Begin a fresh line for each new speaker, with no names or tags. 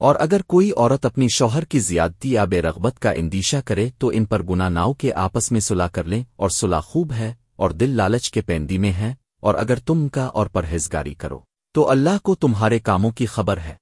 اور اگر کوئی عورت اپنی شوہر کی زیادتی یا بے رغبت کا اندیشہ کرے تو ان پر گنا ناؤ کے آپس میں صلاح کر لیں اور صلاح خوب ہے اور دل لالچ کے پیندی میں ہے اور اگر تم کا اور پرہیزگاری کرو تو اللہ کو تمہارے کاموں کی خبر ہے۔